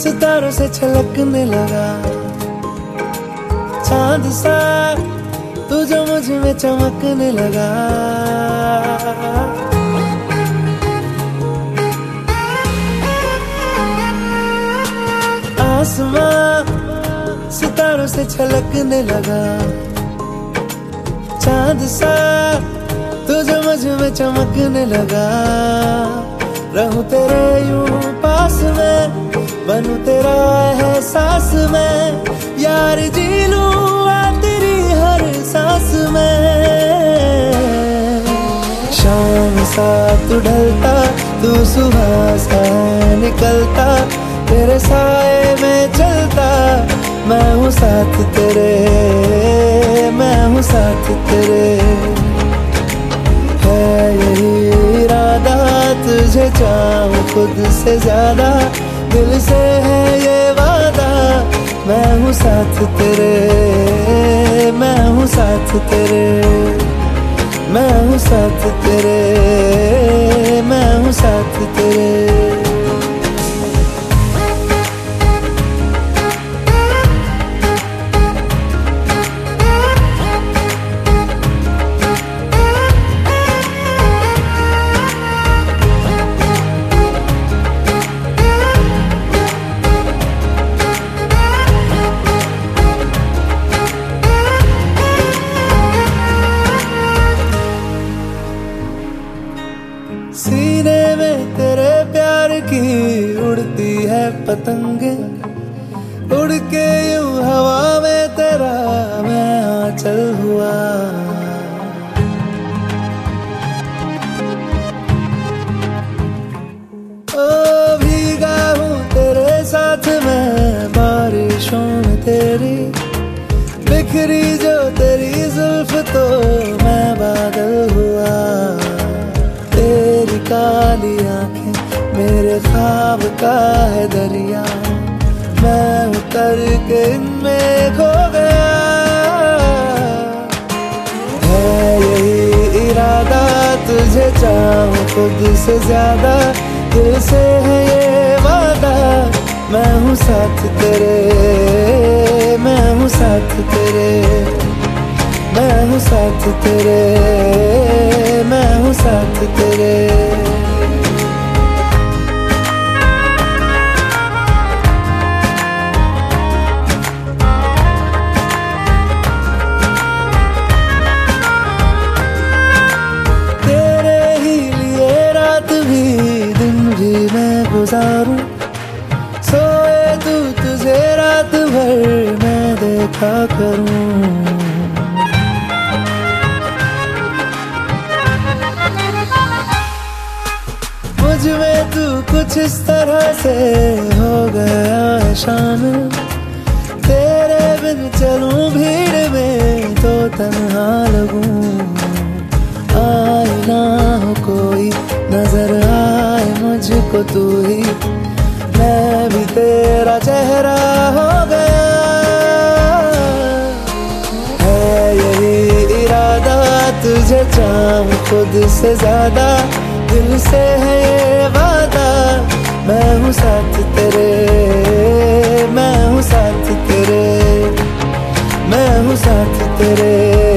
सितारों से छलकने लगा। चाँद सा तू जो मुझमें चमकने लगा। आसमां सितारों से छलकने लगा। चाँद सा तू जो मुझमें चमकने लगा। रहूँ तेरे यूँ पास में बनू तेरा एहसास में। यार जी लूँ तेरी हर सांस में। शाम सा तू ढलता तू सुबह सा निकलता। तेरे साए में चलता, मैं हूँ साथ तेरे, मैं हूँ साथ तेरे। है यही इरादा तुझे चाहूँ खुद से ज़्यादा। दिल से है ये वादा। मैं हूँ साथ तेरे, मैं हूँ साथ तेरे, मैं हूँ साथ तेरे, मैं हूँ साथ तेरे। पतंगे उड़ के यूँ हवा में तेरा मैं आंचल हुआ। ओ, भीगा हूँ तेरे साथ मैं, बारिशों में तेरी बिखरी जो तेरी जुल्फ तो मैं बादल मेरे ख्वाब का है दरिया। मैं उतर के इनमें खो गया। है यही इरादा तुझे चाहूँ, खुद से ज़्यादा दिल से है ये वादा। मैं हूँ साथ तेरे, मैं हूँ साथ तेरे, मैं हूँ साथ तेरे, मैं मैं गुजारूं सोए तू तुझे रात भर मैं देखा करूँ। मुझमें तू कुछ इस तरह से हो गया शान। तेरे बिन चलूँ भीड़ में तो तन्हा लगूं। तू ही, मैं भी तेरा चेहरा हो गया। है यही इरादा तुझे चाहूँ खुद से ज़्यादा, दिल से है ये वादा। मैं हूँ साथ तेरे, मैं हूँ साथ तेरे, मैं हूँ साथ तेरे।